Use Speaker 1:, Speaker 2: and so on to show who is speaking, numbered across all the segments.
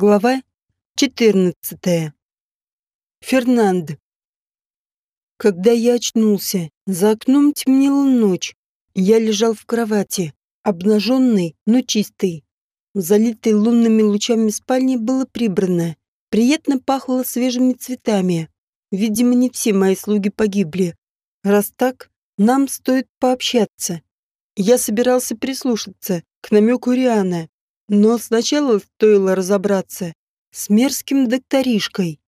Speaker 1: Глава 14. Фернанд. Когда я очнулся, за окном темнела ночь. Я лежал в кровати, обнаженный, но чистый. В залитой лунными лучами спальни было прибрано. Приятно пахло свежими цветами. Видимо, не все мои слуги погибли. Раз так, нам стоит пообщаться. Я собирался прислушаться к намеку Риана, но сначала стоило разобраться с мерзким докторишкой.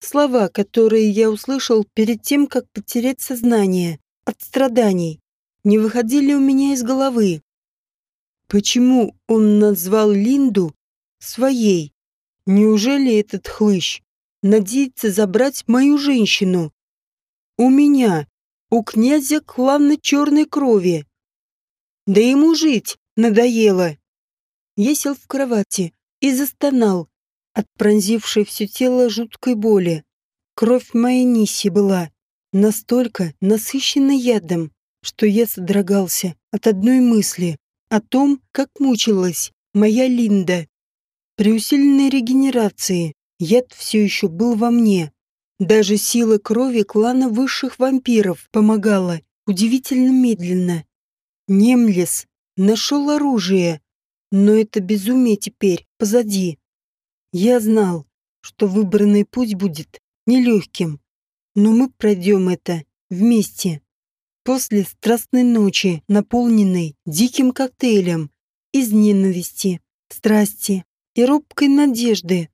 Speaker 1: Слова, которые я услышал перед тем, как потерять сознание от страданий, не выходили у меня из головы. Почему он назвал Линду своей? Неужели этот хлыщ надеется забрать мою женщину? У меня, у князя клана черной крови. Да ему жить надоело. Я сел в кровати и застонал от пронзившей все тело жуткой боли. Кровь моей Ниси была настолько насыщена ядом, что я содрогался от одной мысли о том, как мучилась моя Линда. При усиленной регенерации яд все еще был во мне. Даже сила крови клана высших вампиров помогала удивительно медленно. Немлес нашел оружие, но это безумие теперь позади. Я знал, что выбранный путь будет нелегким, но мы пройдем это вместе. После страстной ночи, наполненной диким коктейлем из ненависти, страсти и робкой надежды,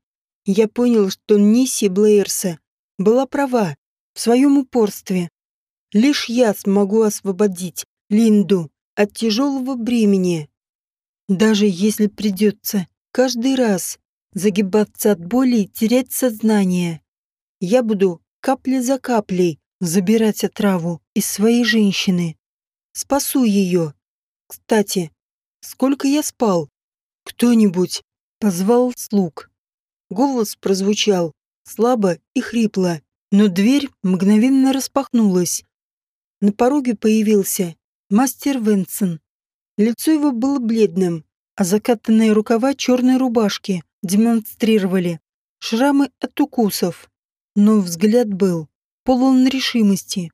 Speaker 1: я понял, что Ниси Блейерса была права в своем упорстве. Лишь я смогу освободить Линду от тяжелого бремени, даже если придется каждый раз загибаться от боли и терять сознание, я буду капля за каплей забирать отраву из своей женщины. Спасу ее. Кстати, сколько я спал? Кто-нибудь позвал слуг. Голос прозвучал слабо и хрипло, но дверь мгновенно распахнулась. На пороге появился мастер Венсон. Лицо его было бледным, а закатанные рукава черной рубашки демонстрировали шрамы от укусов. Но взгляд был полон решимости.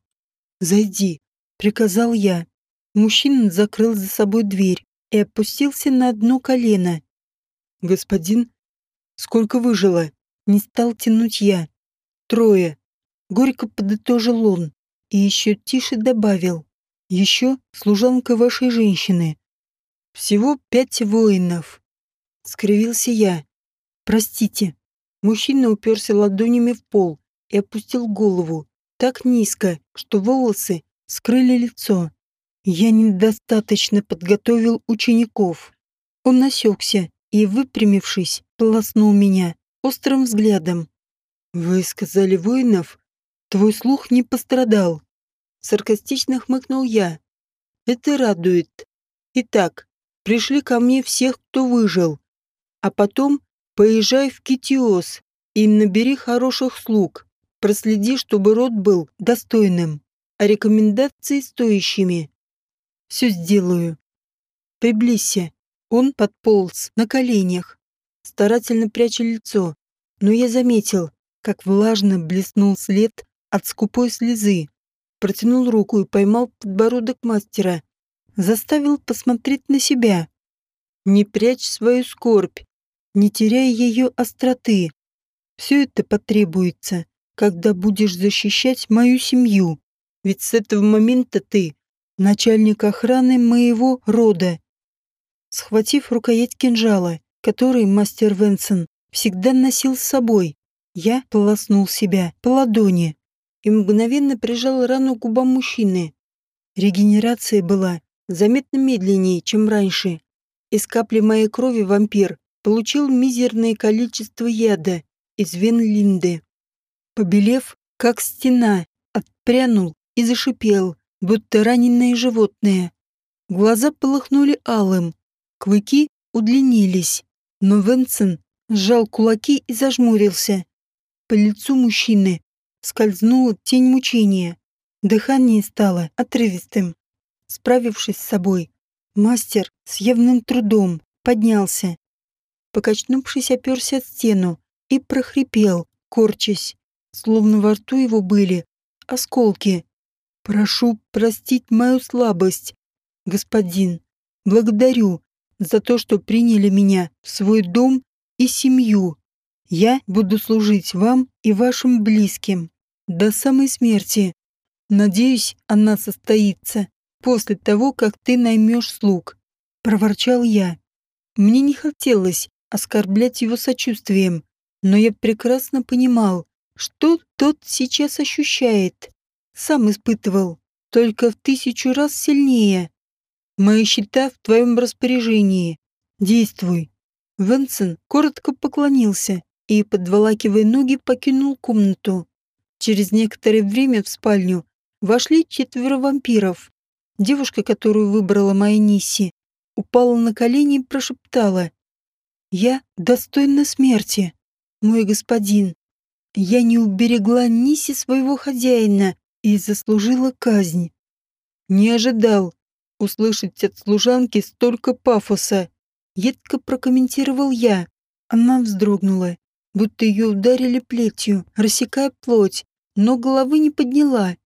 Speaker 1: «Зайди», — приказал я. Мужчина закрыл за собой дверь и опустился на одно колено. «Господин, сколько выжило?» Не стал тянуть я. «Трое». Горько подытожил он и еще тише добавил. Еще служанка вашей женщины. Всего пять воинов. Скривился я. Простите. Мужчина уперся ладонями в пол и опустил голову так низко, что волосы скрыли лицо. Я недостаточно подготовил учеников. Он насекся и, выпрямившись, полоснул меня острым взглядом. «Вы сказали воинов? Твой слух не пострадал. Саркастично хмыкнул я. Это радует. Итак, пришли ко мне всех, кто выжил. А потом поезжай в Китиос и набери хороших слуг. Проследи, чтобы род был достойным, а рекомендации стоящими. Все сделаю. Приблизься. Он подполз на коленях, старательно пряча лицо, но я заметил, как влажно блеснул след от скупой слезы протянул руку и поймал подбородок мастера. Заставил посмотреть на себя. Не прячь свою скорбь, не теряй ее остроты. Все это потребуется, когда будешь защищать мою семью. Ведь с этого момента ты начальник охраны моего рода. Схватив рукоять кинжала, который мастер Венсон всегда носил с собой, я полоснул себя по ладони и мгновенно прижал рану к губам мужчины. Регенерация была заметно медленнее, чем раньше. Из капли моей крови вампир получил мизерное количество яда из вен Линды. Побелев, как стена, отпрянул и зашипел, будто раненое животное. Глаза полыхнули алым, клыки удлинились, но Венсен сжал кулаки и зажмурился. По лицу мужчины скользнула тень мучения. Дыхание стало отрывистым. Справившись с собой, мастер с явным трудом поднялся. покачнувшись, оперся от стену и прохрипел, корчась, словно во рту его были осколки. «Прошу простить мою слабость, господин. Благодарю за то, что приняли меня в свой дом и семью. Я буду служить вам и вашим близким до самой смерти. Надеюсь, она состоится после того, как ты наймешь слуг», — проворчал я. Мне не хотелось оскорблять его сочувствием, но я прекрасно понимал, что тот сейчас ощущает. Сам испытывал, только в тысячу раз сильнее. Мои счета в твоем распоряжении. Действуй. Венсон коротко поклонился и, подволакивая ноги, покинул комнату. Через некоторое время в спальню вошли четверо вампиров. Девушка, которую выбрала моя Нисси, упала на колени и прошептала. «Я достойна смерти, мой господин. Я не уберегла Ниси своего хозяина и заслужила казнь. Не ожидал услышать от служанки столько пафоса. Едко прокомментировал я. Она вздрогнула, будто ее ударили плетью, рассекая плоть, но головы не подняла.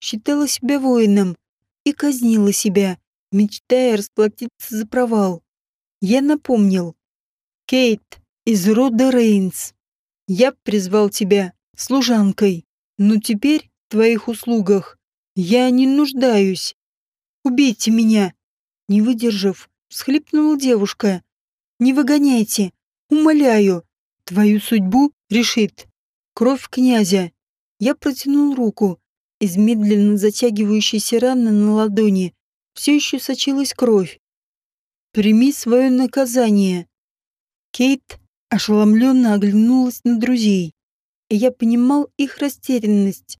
Speaker 1: Считала себя воином и казнила себя, мечтая расплатиться за провал. Я напомнил. «Кейт из рода Рейнс, я призвал тебя служанкой, но теперь в твоих услугах я не нуждаюсь. Убейте меня!» Не выдержав, всхлипнула девушка. «Не выгоняйте! Умоляю! Твою судьбу решит кровь князя!» Я протянул руку. Из медленно затягивающейся раны на ладони все еще сочилась кровь. «Прими свое наказание!» Кейт ошеломленно оглянулась на друзей. И я понимал их растерянность.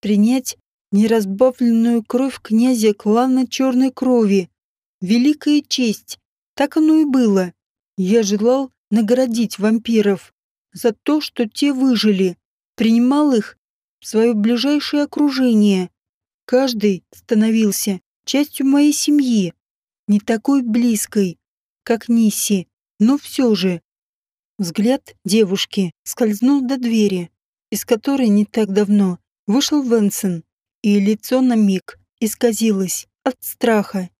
Speaker 1: Принять неразбавленную кровь князя клана черной крови. Великая честь. Так оно и было. Я желал наградить вампиров за то, что те выжили. Принимал их свое ближайшее окружение. Каждый становился частью моей семьи. Не такой близкой, как Нисси, но все же. Взгляд девушки скользнул до двери, из которой не так давно вышел Венсен, и лицо на миг исказилось от страха.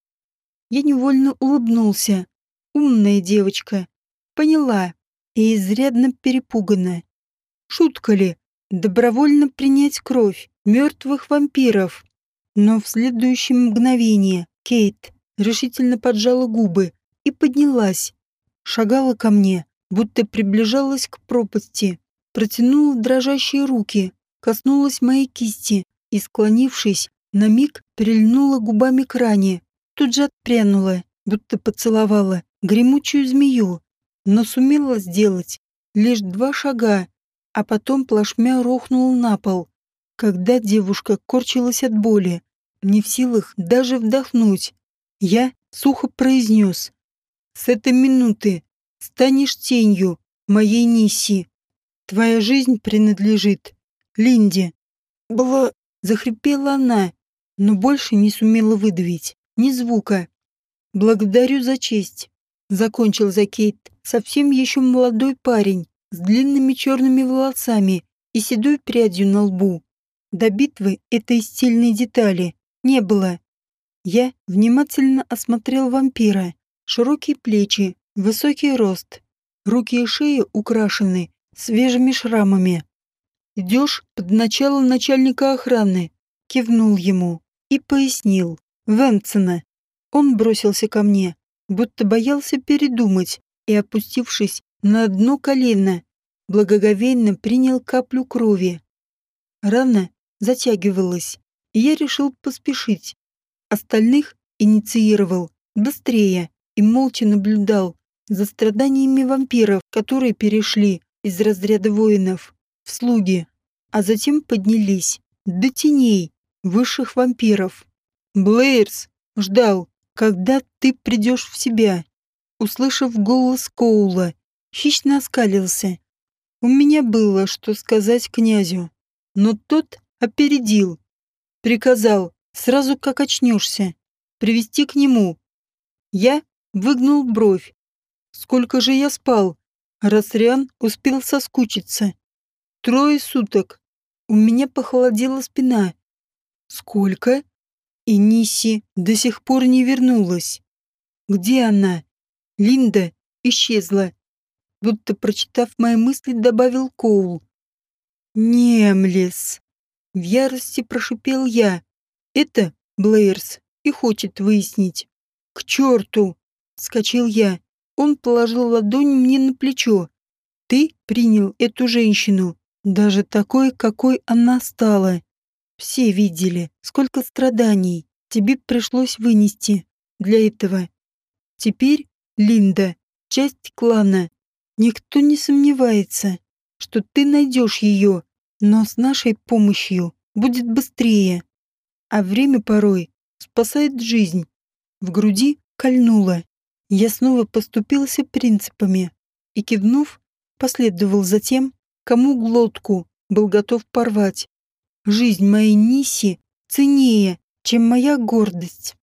Speaker 1: Я невольно улыбнулся. Умная девочка. Поняла и изрядно перепугана. Шутка ли? Добровольно принять кровь мертвых вампиров. Но в следующее мгновение Кейт решительно поджала губы и поднялась. Шагала ко мне, будто приближалась к пропасти. Протянула дрожащие руки, коснулась моей кисти и, склонившись, на миг прильнула губами к ране. Тут же отпрянула, будто поцеловала гремучую змею, но сумела сделать лишь два шага, а потом плашмя рухнула на пол. Когда девушка корчилась от боли, не в силах даже вдохнуть, я сухо произнес. «С этой минуты станешь тенью моей Ниси. Твоя жизнь принадлежит Линде». Было... захрипела она, но больше не сумела выдавить ни звука. «Благодарю за честь», — закончил за Кейт совсем еще молодой парень с длинными черными волосами и седой прядью на лбу. До битвы этой стильной детали не было. Я внимательно осмотрел вампира. Широкие плечи, высокий рост, руки и шея украшены свежими шрамами. «Идешь под начало начальника охраны», — кивнул ему и пояснил. «Венцена». Он бросился ко мне, будто боялся передумать, и, опустившись на одно колено, благоговейно принял каплю крови. Рана затягивалась, и я решил поспешить. Остальных инициировал быстрее и молча наблюдал за страданиями вампиров, которые перешли из разряда воинов в слуги, а затем поднялись до теней высших вампиров. Блейрс ждал, когда ты придешь в себя. Услышав голос Коула, хищно оскалился. У меня было что сказать князю, но тот опередил. Приказал, сразу как очнешься, привести к нему. Я выгнул бровь. Сколько же я спал Расриан успел соскучиться. Трое суток. У меня похолодела спина. Сколько? И Ниси до сих пор не вернулась. Где она? Линда исчезла. Будто прочитав мои мысли, добавил Коул. Немлес. В ярости прошипел я. Это Блэйрс и хочет выяснить. К черту! Скочил я. Он положил ладонь мне на плечо. Ты принял эту женщину, даже такой, какой она стала. Все видели, сколько страданий тебе пришлось вынести для этого. Теперь Линда — часть клана. Никто не сомневается, что ты найдешь ее, но с нашей помощью будет быстрее. А время порой спасает жизнь. В груди кольнуло. Я снова поступился принципами и, кивнув, последовал за тем, кому глотку был готов порвать. Жизнь моей Ниси ценнее, чем моя гордость.